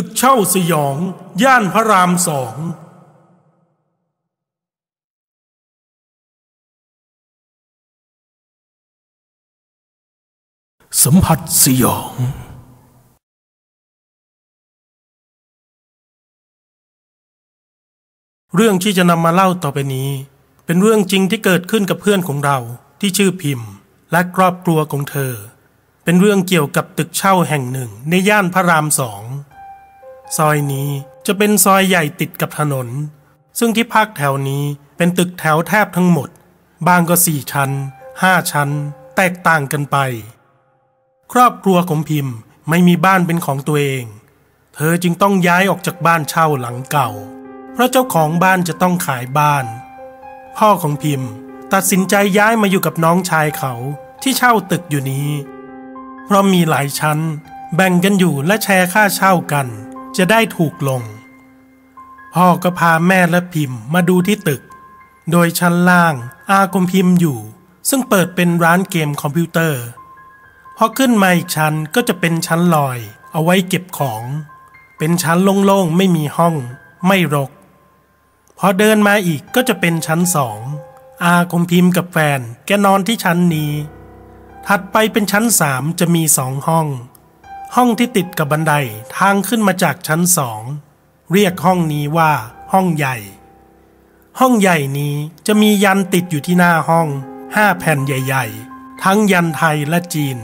ตึกเช่าสยอง ย่านพระรามสองสัมผัสสยอง เรื่องที่จะนำมาเล่าต่อไปนี้ เป็นเรื่องจริงที่เกิดขึ้นกับเพื่อนของเราที่ชื่อพิมพ์ และครอบครัวของเธอ เป็นเรื่องเกี่ยวกับตึกเช่าแห่งหนึ่งในย่านพระรามสอง ซอยนี้จะเป็นซอยใหญ่ติดกับถนน ซึ่งที่พักแถวนี้เป็นตึกแถวแทบทั้งหมด บางก็สี่ชั้นห้าชั้น แตกต่างกันไป ครอบครัวของพิมพ์ไม่มีบ้านเป็นของตัวเอง เธอจึงต้องย้ายออกจากบ้านเช่าหลังเก่า เพราะเจ้าของบ้านจะต้องขายบ้าน พ่อของพิมพ์ตัดสินใจย้ายมาอยู่กับน้องชายเขาที่เช่าตึกอยู่นี้ เพราะมีหลายชั้น แบ่งกันอยู่และแชร์ค่าเช่ากัน จะได้ถูกลง พ่อก็พาแม่และพิมพ์มาดูที่ตึก โดยชั้นล่างอาคมพิมพ์อยู่ ซึ่งเปิดเป็นร้านเกมคอมพิวเตอร์พอขึ้นมาอีกชั้นก็จะเป็นชั้นลอย เอาไว้เก็บของ เป็นชั้นโล่งๆไม่มีห้อง ไม่รก พอเดินมาอีกก็จะเป็นชั้นสองอาคมพิมพ์กับแฟนแกนอนที่ชั้นนี้ ถัดไปเป็นชั้นสามจะมีสองห้อง ห้องที่ติดกับบันไดทางขึ้นมาจากชั้นสอง เรียกห้องนี้ว่า ห้องใหญ่ ห้องใหญ่นี้จะมียันติดอยู่ที่หน้าห้องห้าแผ่นใหญ่ ๆ ทั้งยันไทยและจีน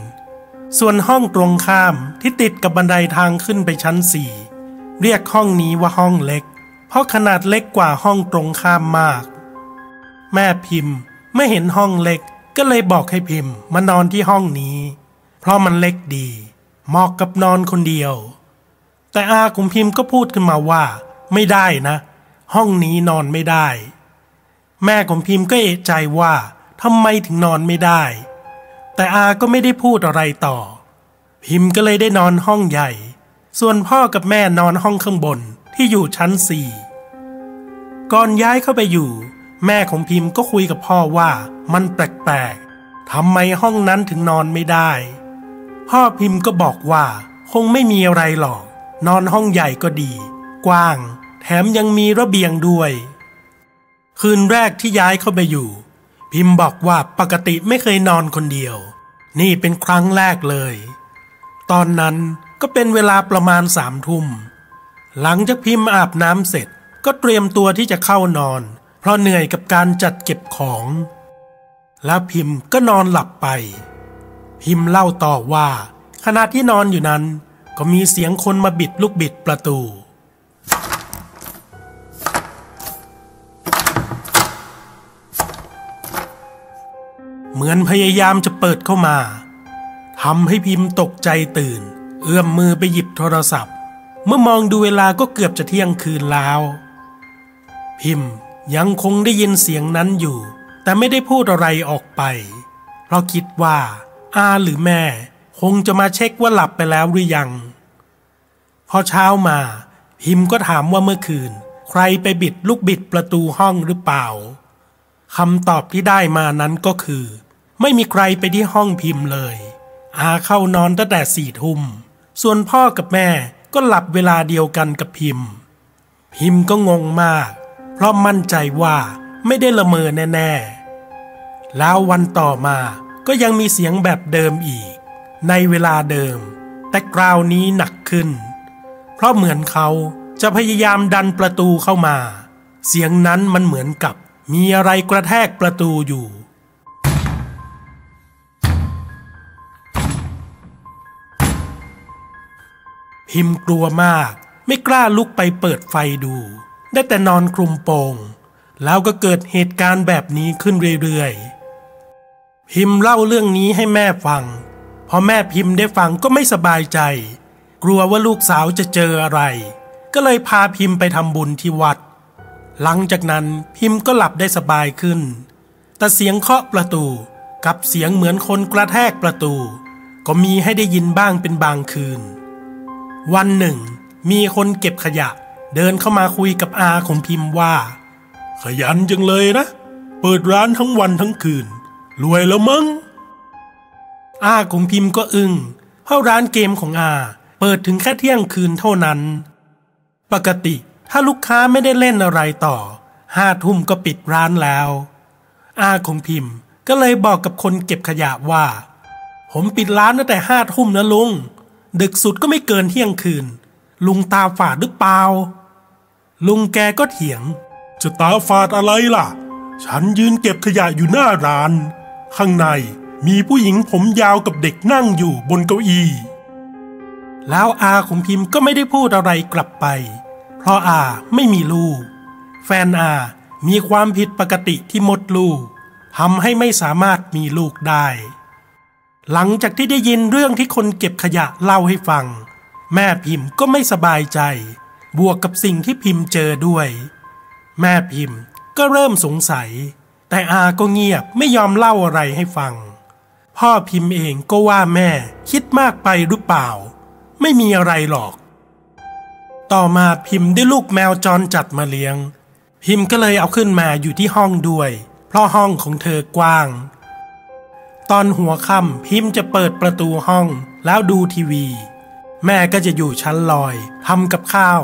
ส่วนห้องตรงข้ามที่ติดกับบันไดทางขึ้นไปชั้นสี่เรียกห้องนี้ว่าห้องเล็ก เพราะขนาดเล็กกว่าห้องตรงข้ามมาก แม่พิมพ์ไม่เห็นห้องเล็กก็เลยบอกให้พิมพ์มานอนที่ห้องนี้ เพราะมันเล็กดี เหมาะกับนอนคนเดียว แต่อาของพิมพ์ก็พูดขึ้นมาว่า ไม่ได้นะ ห้องนี้นอนไม่ได้ แม่ของพิมพ์ก็เอะใจว่าทำไมถึงนอนไม่ได้ แต่อาก็ไม่ได้พูดอะไรต่อ พิมพ์ก็เลยได้นอนห้องใหญ่ ส่วนพ่อกับแม่นอนห้องข้างบนที่อยู่ชั้นสี่ก่อนย้ายเข้าไปอยู่ แม่ของพิมพ์ก็คุยกับพ่อว่ามันแปลกๆทำไมห้องนั้นถึงนอนไม่ได้ พ่อพิมพ์ก็บอกว่าคงไม่มีอะไรหรอก นอนห้องใหญ่ก็ดี กว้าง แถมยังมีระเบียงด้วย คืนแรกที่ย้ายเข้าไปอยู่ พิมพ์บอกว่าปกติไม่เคยนอนคนเดียว นี่เป็นครั้งแรกเลย ตอนนั้นก็เป็นเวลาประมาณสามทุ่ม หลังจากพิมพ์อาบน้ำเสร็จก็เตรียมตัวที่จะเข้านอน เพราะเหนื่อยกับการจัดเก็บของ แล้วพิมพ์ก็นอนหลับไป พิมพ์เล่าต่อว่า ขณะที่นอนอยู่นั้น ก็มีเสียงคนมาบิดลูกบิดประตู เหมือนพยายามจะเปิดเข้ามาทำให้พิมพ์ตกใจตื่น เอื้อมมือไปหยิบโทรศัพท์ เมื่อมองดูเวลาก็เกือบจะเที่ยงคืนแล้ว พิมพ์ยังคงได้ยินเสียงนั้นอยู่ แต่ไม่ได้พูดอะไรออกไป เพราะคิดว่า อาหรือแม่ คงจะมาเช็คว่าหลับไปแล้วหรือยัง พอเช้ามา พิมพ์ก็ถามว่าเมื่อคืน ใครไปบิดลูกบิดประตูห้องหรือเปล่าคำตอบที่ได้มานั้นก็คือ ไม่มีใครไปที่ห้องพิมพ์เลย อาเข้านอนตั้งแต่สี่ทุ่ม ส่วนพ่อกับแม่ก็หลับเวลาเดียวกันกับพิมพ์ พิมพ์ก็งงมาก เพราะมั่นใจว่าไม่ได้ละเมอแน่ ๆ แล้ววันต่อมา ก็ยังมีเสียงแบบเดิมอีก ในเวลาเดิม แต่คราวนี้หนักขึ้น เพราะเหมือนเขาจะพยายามดันประตูเข้ามา เสียงนั้นมันเหมือนกับมีอะไรกระแทกประตูอยู่ พิมกลัวมากไม่กล้าลุกไปเปิดไฟดู ได้แต่นอนคลุมโปง แล้วก็เกิดเหตุการณ์แบบนี้ขึ้นเรื่อยๆ พิมพ์เล่าเรื่องนี้ให้แม่ฟัง พอแม่พิมพ์ได้ฟังก็ไม่สบายใจ กลัวว่าลูกสาวจะเจออะไร ก็เลยพาพิมพ์ไปทำบุญที่วัด หลังจากนั้นพิมพ์ก็หลับได้สบายขึ้น แต่เสียงเคาะประตูกับเสียงเหมือนคนกระแทกประตู ก็มีให้ได้ยินบ้างเป็นบางคืน วันหนึ่ง มีคนเก็บขยะ เดินเข้ามาคุยกับอาของพิมพ์ว่า ขยันจังเลยนะ เปิดร้านทั้งวันทั้งคืน รวยแล้วมั้งอาของพิมพ์ก็อึง้งเพราะร้านเกมของอา เปิดถึงแค่เที่ยงคืนเท่านั้น ปกติถ้าลูกค้าไม่ได้เล่นอะไรต่อห้าทุ่มก็ปิดร้านแล้ว อาของพิมพ์ก็เลยบอกกับคนเก็บขยะว่า ผมปิดร้านตั้งแต่ห้าทุ่มนะลุง ดึกสุดก็ไม่เกินเที่ยงคืน ลุงตาฝาดหรือเปล่า ลุงแกก็เถียง จะตาฝาดอะไรล่ะ ฉันยืนเก็บขยะอยู่หน้าร้าน ข้างในมีผู้หญิงผมยาวกับเด็กนั่งอยู่บนเก้าอี้แล้วอาของพิมพ์ก็ไม่ได้พูดอะไรกลับไป เพราะอาไม่มีลูก แฟนอามีความผิดปกติที่มดลูกทำให้ไม่สามารถมีลูกได้ หลังจากที่ได้ยินเรื่องที่คนเก็บขยะเล่าให้ฟัง แม่พิมพ์ก็ไม่สบายใจ บวกกับสิ่งที่พิมพ์เจอด้วย แม่พิมพ์ก็เริ่มสงสัย แต่อาก็เงียบไม่ยอมเล่าอะไรให้ฟัง พ่อพิมพ์เองก็ว่าแม่คิดมากไปหรือเปล่า ไม่มีอะไรหรอก ต่อมาพิมพ์ได้ลูกแมวจรจัดมาเลี้ยง พิมพ์ก็เลยเอาขึ้นมาอยู่ที่ห้องด้วย เพราะห้องของเธอกว้าง ตอนหัวค่ำพิมพ์จะเปิดประตูห้องแล้วดูทีวี แม่ก็จะอยู่ชั้นลอยทำกับข้าว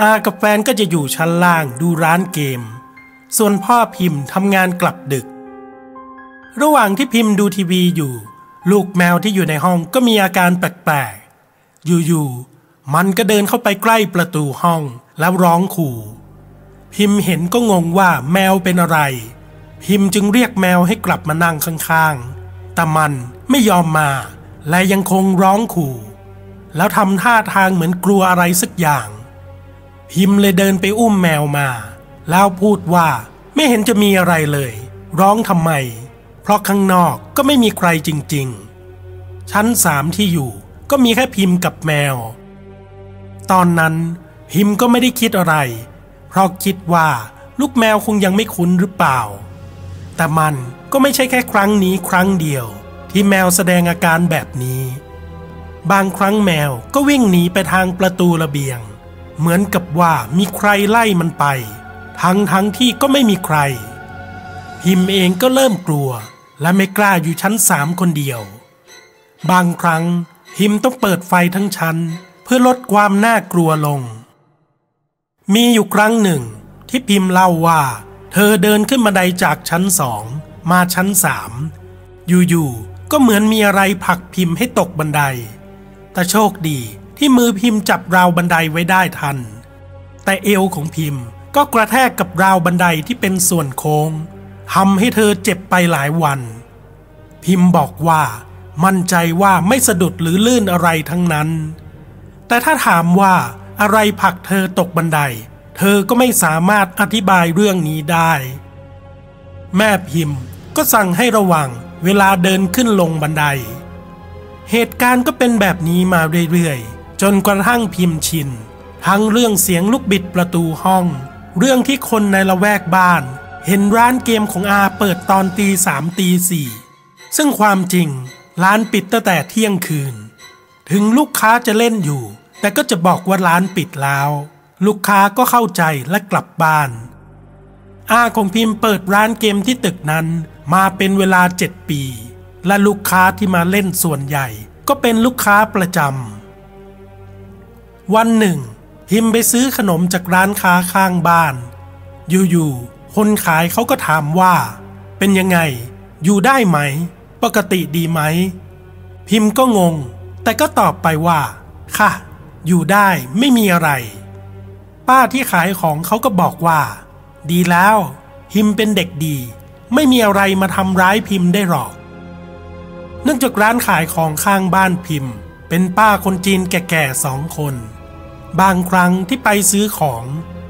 อากับแฟนก็จะอยู่ชั้นล่างดูร้านเกม ส่วนพ่อพิมพ์ทำงานกลับดึก ระหว่างที่พิมพ์ดูทีวีอยู่ ลูกแมวที่อยู่ในห้องก็มีอาการแปลกๆ อยู่ๆ มันก็เดินเข้าไปใกล้ประตูห้องแล้วร้องขู่ พิมพ์เห็นก็งงว่าแมวเป็นอะไร พิมพ์จึงเรียกแมวให้กลับมานั่งข้างๆ แต่มันไม่ยอมมา และยังคงร้องขู่ แล้วทำท่าทางเหมือนกลัวอะไรสักอย่าง พิมพ์เลยเดินไปอุ้มแมวมา แล้วพูดว่าไม่เห็นจะมีอะไรเลย ร้องทำไม เพราะข้างนอกก็ไม่มีใครจริง ๆ ชั้นสามที่อยู่ก็มีแค่พิมพ์กับแมว ตอนนั้นพิมพ์ก็ไม่ได้คิดอะไร เพราะคิดว่าลูกแมวคงยังไม่คุ้นหรือเปล่า แต่มันก็ไม่ใช่แค่ครั้งนี้ครั้งเดียว ที่แมวแสดงอาการแบบนี้ บางครั้งแมวก็วิ่งหนีไปทางประตูระเบียง เหมือนกับว่ามีใครไล่มันไป ทั้งทั้งที่ก็ไม่มีใคร พิมเองก็เริ่มกลัว และไม่กล้าอยู่ชั้นสามคนเดียว บางครั้งพิมต้องเปิดไฟทั้งชั้น เพื่อลดความน่ากลัวลง มีอยู่ครั้งหนึ่ง ที่พิมเล่าว่า เธอเดินขึ้นบันไดจากชั้นสองมาชั้นสามอยู่ๆก็เหมือนมีอะไรผลักพิมพ์ให้ตกบันได แต่โชคดีที่มือพิมพ์จับราวบันไดไว้ได้ทัน แต่เอวของพิมพ์ ก็กระแทกกับราวบันไดที่เป็นส่วนโค้งทำให้เธอเจ็บไปหลายวัน พิมพ์บอกว่า มั่นใจว่าไม่สะดุดหรือลื่นอะไรทั้งนั้น แต่ถ้าถามว่าอะไรผลักเธอตกบันได เธอก็ไม่สามารถอธิบายเรื่องนี้ได้ แม่พิมพ์ก็สั่งให้ระวังเวลาเดินขึ้นลงบันได เหตุการณ์ก็เป็นแบบนี้มาเรื่อยๆ จนกระทั่งพิมพ์ชิน ทั้งเรื่องเสียงลูกบิดประตูห้อง เรื่องที่คนในละแวกบ้าน เห็นร้านเกมของอาเปิดตอนตีสามตีสี่ซึ่งความจริงร้านปิดตั้งแต่เที่ยงคืน ถึงลูกค้าจะเล่นอยู่ แต่ก็จะบอกว่าร้านปิดแล้ว ลูกค้าก็เข้าใจและกลับบ้าน อาของพิมพ์เปิดร้านเกมที่ตึกนั้นมาเป็นเวลาเจ็ดปี และลูกค้าที่มาเล่นส่วนใหญ่ ก็เป็นลูกค้าประจำวันหนึ่ง พิมไปซื้อขนมจากร้านค้าข้างบ้าน อยู่ๆ คนขายเขาก็ถามว่า เป็นยังไง อยู่ได้ไหม ปกติดีไหม พิมพ์ก็งง แต่ก็ตอบไปว่า ค่ะ อยู่ได้ไม่มีอะไร ป้าที่ขายของเขาก็บอกว่า ดีแล้ว พิมพ์เป็นเด็กดี ไม่มีอะไรมาทำร้ายพิมพ์ได้หรอก เนื่องจากร้านขายของข้างบ้านพิมพ์เป็นป้าคนจีนแก่ๆสองคน บางครั้งที่ไปซื้อของ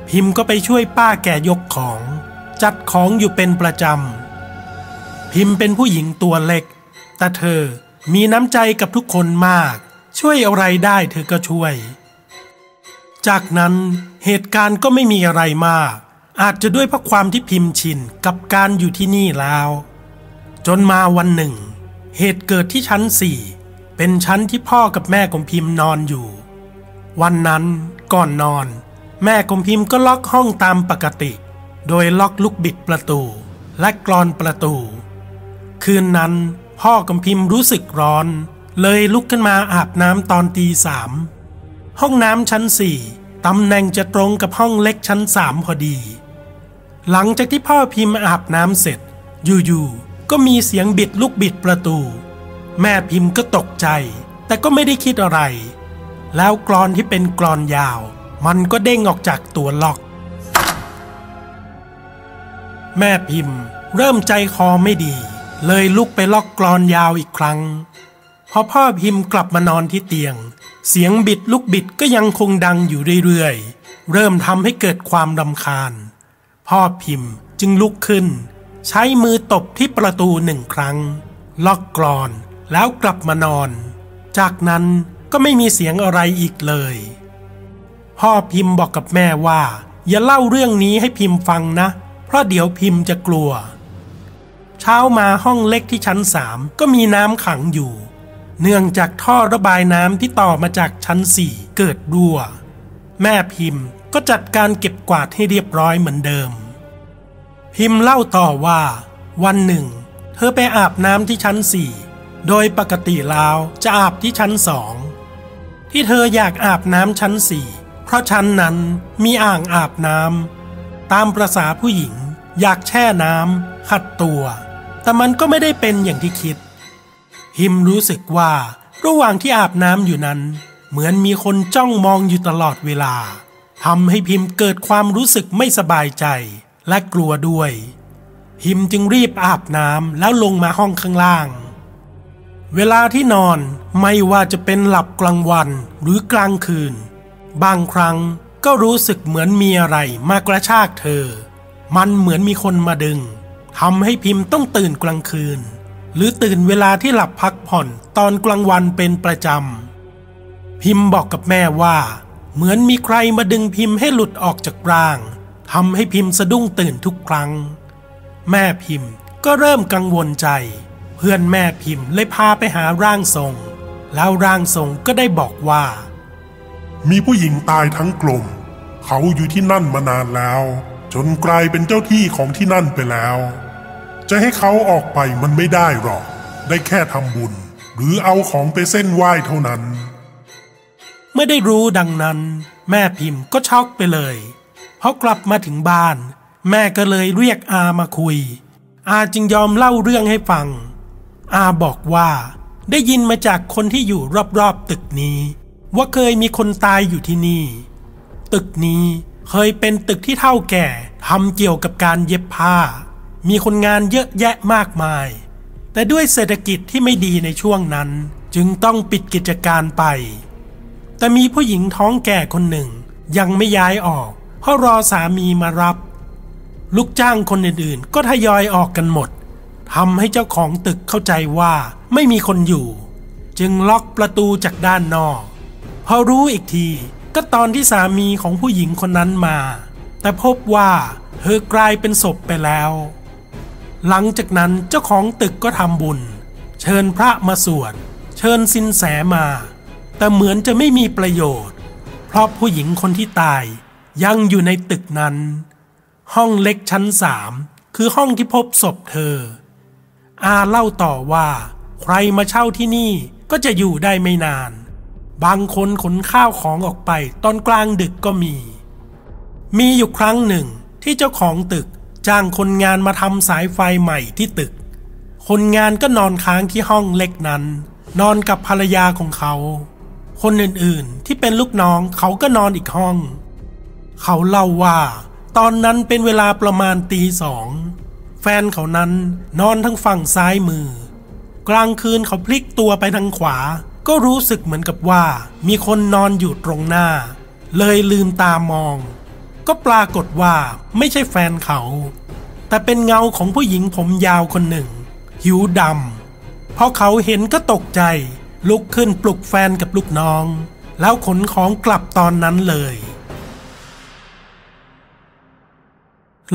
พิมพ์ก็ไปช่วยป้าแก่ยกของ จัดของอยู่เป็นประจำ พิมพ์เป็นผู้หญิงตัวเล็ก แต่เธอมีน้ำใจกับทุกคนมาก ช่วยอะไรได้เธอก็ช่วย จากนั้นเหตุการณ์ก็ไม่มีอะไรมาก อาจจะด้วยเพราะความที่พิมพ์ชินกับการอยู่ที่นี่แล้ว จนมาวันหนึ่ง เหตุเกิดที่ชั้นสี่เป็นชั้นที่พ่อกับแม่ของพิมพ์นอนอยู่ วันนั้นก่อนนอน แม่ของพิมพ์ก็ล็อกห้องตามปกติ โดยล็อกลูกบิดประตู และกรอนประตู คืนนั้นพ่อกับพิมพ์รู้สึกร้อน เลยลุกขึ้นมาอาบน้ำตอนตีสามห้องน้ำชั้นสี่ตำแหน่งจะตรงกับห้องเล็กชั้นสามพอดี หลังจากที่พ่อพิมพ์อาบน้ำเสร็จ อยู่ๆก็มีเสียงบิดลูกบิดประตู แม่พิมพ์ก็ตกใจ แต่ก็ไม่ได้คิดอะไร แล้วกรอนที่เป็นกรอนยาว มันก็เด้งออกจากตัวล็อก แม่พิมพ์ เริ่มใจคอไม่ดี เลยลุกไปล็อกกรอนยาวอีกครั้ง พอพ่อพิมพ์กลับมานอนที่เตียง เสียงบิดลูกบิดก็ยังคงดังอยู่เรื่อยๆ เริ่มทำให้เกิดความรำคาญ พ่อพิมพ์จึงลุกขึ้น ใช้มือตบที่ประตูหนึ่งครั้ง ล็อกกรอนแล้วกลับมานอน จากนั้น ก็ไม่มีเสียงอะไรอีกเลย พ่อพิมพ์บอกกับแม่ว่า อย่าเล่าเรื่องนี้ให้พิมพ์ฟังนะ เพราะเดี๋ยวพิมพ์จะกลัว เช้ามาห้องเล็กที่ชั้นสามก็มีน้ำขังอยู่ เนื่องจากท่อระบายน้ำที่ต่อมาจากชั้นสี่เกิดรั่ว แม่พิมพ์ก็จัดการเก็บกวาดให้เรียบร้อยเหมือนเดิม พิมพ์เล่าต่อว่า วันหนึ่ง เธอไปอาบน้ำที่ชั้นสี่โดยปกติแล้วจะอาบที่ชั้นสอง ที่เธออยากอาบน้ำชั้นสี่เพราะชั้นนั้นมีอ่างอาบน้ำตามประษาผู้หญิง อยากแช่น้ำขัดตัว แต่มันก็ไม่ได้เป็นอย่างที่คิดพิมรู้สึกว่าระหว่างที่อาบน้ำอยู่นั้น เหมือนมีคนจ้องมองอยู่ตลอดเวลาทำให้พิมพ์เกิดความรู้สึกไม่สบายใจและกลัวด้วย พิมจึงรีบอาบน้ำแล้วลงมาห้องข้างล่าง เวลาที่นอนไม่ว่าจะเป็นหลับกลางวันหรือกลางคืน บางครั้งก็รู้สึกเหมือนมีอะไรมากระชากเธอ มันเหมือนมีคนมาดึงทำให้พิมพ์ต้องตื่นกลางคืน หรือตื่นเวลาที่หลับพักผ่อนตอนกลางวันเป็นประจำ พิมพ์บอกกับแม่ว่า เหมือนมีใครมาดึงพิมพ์ให้หลุดออกจากร่างทำให้พิมพ์สะดุ้งตื่นทุกครั้ง แม่พิมพ์ก็เริ่มกังวลใจ เพื่อนแม่พิมพ์เลยพาไปหาร่างทรง แล้วร่างทรงก็ได้บอกว่า มีผู้หญิงตายทั้งกลมเขาอยู่ที่นั่นมานานแล้ว จนกลายเป็นเจ้าที่ของที่นั่นไปแล้ว จะให้เขาออกไปมันไม่ได้หรอก ได้แค่ทำบุญ หรือเอาของไปเส้นไหว้เท่านั้นเมื่อได้รู้ดังนั้น แม่พิมพ์ก็ช็อกไปเลยพอกลับมาถึงบ้าน แม่ก็เลยเรียกอามาคุย อาจึงยอมเล่าเรื่องให้ฟัง อาบอกว่าได้ยินมาจากคนที่อยู่รอบๆตึกนี้ ว่าเคยมีคนตายอยู่ที่นี่ ตึกนี้เคยเป็นตึกที่เท่าแก่ทำเกี่ยวกับการเย็บผ้า มีคนงานเยอะแยะมากมาย แต่ด้วยเศรษฐกิจที่ไม่ดีในช่วงนั้นจึงต้องปิดกิจการไป แต่มีผู้หญิงท้องแก่คนหนึ่งยังไม่ย้ายออกเพราะรอสามีมารับ ลูกจ้างคนอื่นๆ ก็ทยอยออกกันหมด ทำให้เจ้าของตึกเข้าใจว่าไม่มีคนอยู่ จึงล็อกประตูจากด้านนอก พอรู้อีกทีก็ตอนที่สามีของผู้หญิงคนนั้นมา แต่พบว่าเธอกลายเป็นศพไปแล้ว หลังจากนั้นเจ้าของตึกก็ทำบุญ เชิญพระมาสวดเชิญสินแสมา แต่เหมือนจะไม่มีประโยชน์ เพราะผู้หญิงคนที่ตายยังอยู่ในตึกนั้น ห้องเล็กชั้นสามคือห้องที่พบศพเธอ อาเล่าต่อว่า ใครมาเช่าที่นี่ก็จะอยู่ได้ไม่นาน บางคนขนข้าวของออกไปตอนกลางดึกก็มี มีอยู่ครั้งหนึ่งที่เจ้าของตึกจ้างคนงานมาทำสายไฟใหม่ที่ตึก คนงานก็นอนค้างที่ห้องเล็กนั้น นอนกับภรรยาของเขา คนอื่นๆที่เป็นลูกน้องเขาก็นอนอีกห้อง เขาเล่าว่า ตอนนั้นเป็นเวลาประมาณตีสอง แฟนเขานั้นนอนทั้งฝั่งซ้ายมือ กลางคืนเขาพลิกตัวไปทางขวา ก็รู้สึกเหมือนกับว่า มีคนนอนอยู่ตรงหน้า เลยลืมตามอง ก็ปรากฏว่าไม่ใช่แฟนเขา แต่เป็นเงาของผู้หญิงผมยาวคนหนึ่ง หิวดำพอเขาเห็นก็ตกใจ ลุกขึ้นปลุกแฟนกับลูกน้อง แล้วขนของกลับตอนนั้นเลย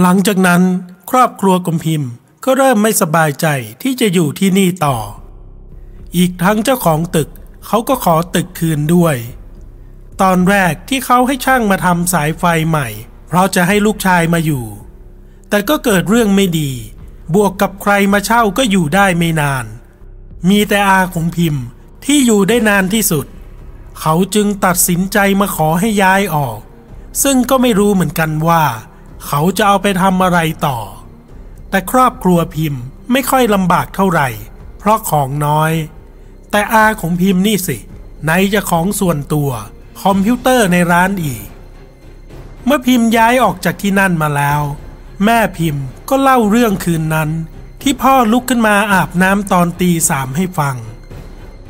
หลังจากนั้นครอบครัวกมพิมพ์ก็เริ่มไม่สบายใจที่จะอยู่ที่นี่ต่อ อีกทั้งเจ้าของตึกเขาก็ขอตึกคืนด้วย ตอนแรกที่เขาให้ช่างมาทำสายไฟใหม่ เพราะจะให้ลูกชายมาอยู่ แต่ก็เกิดเรื่องไม่ดี บวกกับใครมาเช่าก็อยู่ได้ไม่นาน มีแต่อาของพิมพ์ที่อยู่ได้นานที่สุด เขาจึงตัดสินใจมาขอให้ย้ายออก ซึ่งก็ไม่รู้เหมือนกันว่า เขาจะเอาไปทำอะไรต่อ แต่ครอบครัวพิมพ์ไม่ค่อยลำบากเท่าไหร่ เพราะของน้อย แต่อาของพิมพ์นี่สิ ไหนจะของส่วนตัว คอมพิวเตอร์ในร้านอีก เมื่อพิมพ์ย้ายออกจากที่นั่นมาแล้ว แม่พิมพ์ก็เล่าเรื่องคืนนั้น ที่พ่อลุกขึ้นมาอาบน้ำตอนตีสามให้ฟัง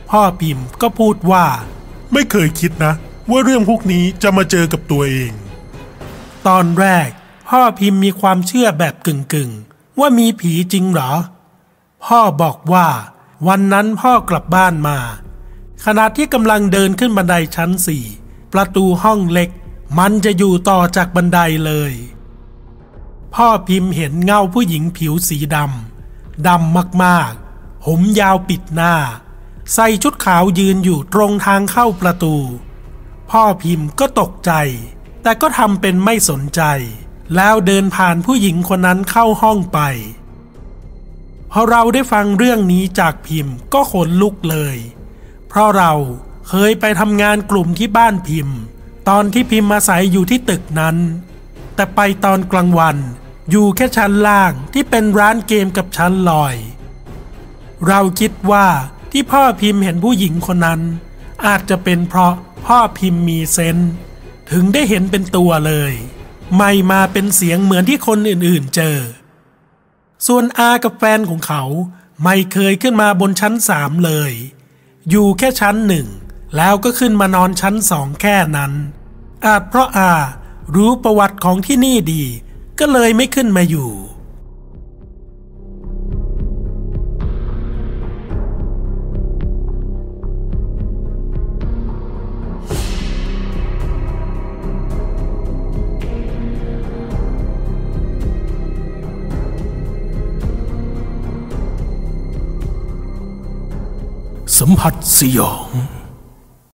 พ่อพิมพ์ก็พูดว่า ไม่เคยคิดนะ ว่าเรื่องพวกนี้จะมาเจอกับตัวเอง ตอนแรก พ่อพิมพ์มีความเชื่อแบบกึ่งๆว่ามีผีจริงหรอ พ่อบอกว่า วันนั้นพ่อกลับบ้านมา ขณะที่กำลังเดินขึ้นบันไดชั้นสี่ประตูห้องเล็ก มันจะอยู่ต่อจากบันไดเลย พ่อพิมพ์เห็นเงาผู้หญิงผิวสีดำดำมากๆ ผมยาวปิดหน้า ใส่ชุดขาวยืนอยู่ตรงทางเข้าประตู พ่อพิมพ์ก็ตกใจ แต่ก็ทำเป็นไม่สนใจ แล้วเดินผ่านผู้หญิงคนนั้นเข้าห้องไป พอเราได้ฟังเรื่องนี้จากพิมพ์ก็ขนลุกเลย เพราะเราเคยไปทำงานกลุ่มที่บ้านพิมพ์ ตอนที่พิมพ์มาใส่อยู่ที่ตึกนั้น แต่ไปตอนกลางวันอยู่แค่ชั้นล่างที่เป็นร้านเกมกับชั้นลอย เราคิดว่าที่พ่อพิมพ์เห็นผู้หญิงคนนั้น อาจจะเป็นเพราะพ่อพิมพ์มีเซนถึงได้เห็นเป็นตัวเลย ไม่มาเป็นเสียงเหมือนที่คนอื่นๆเจอ ส่วนอากับแฟนของเขาไม่เคยขึ้นมาบนชั้นสามเลย อยู่แค่ชั้นหนึ่งแล้วก็ขึ้นมานอนชั้นสองแค่นั้น อาจเพราะอารู้ประวัติของที่นี่ดี ก็เลยไม่ขึ้นมาอยู่ สัมผัสสยอง